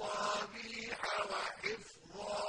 مصابيح وحفظا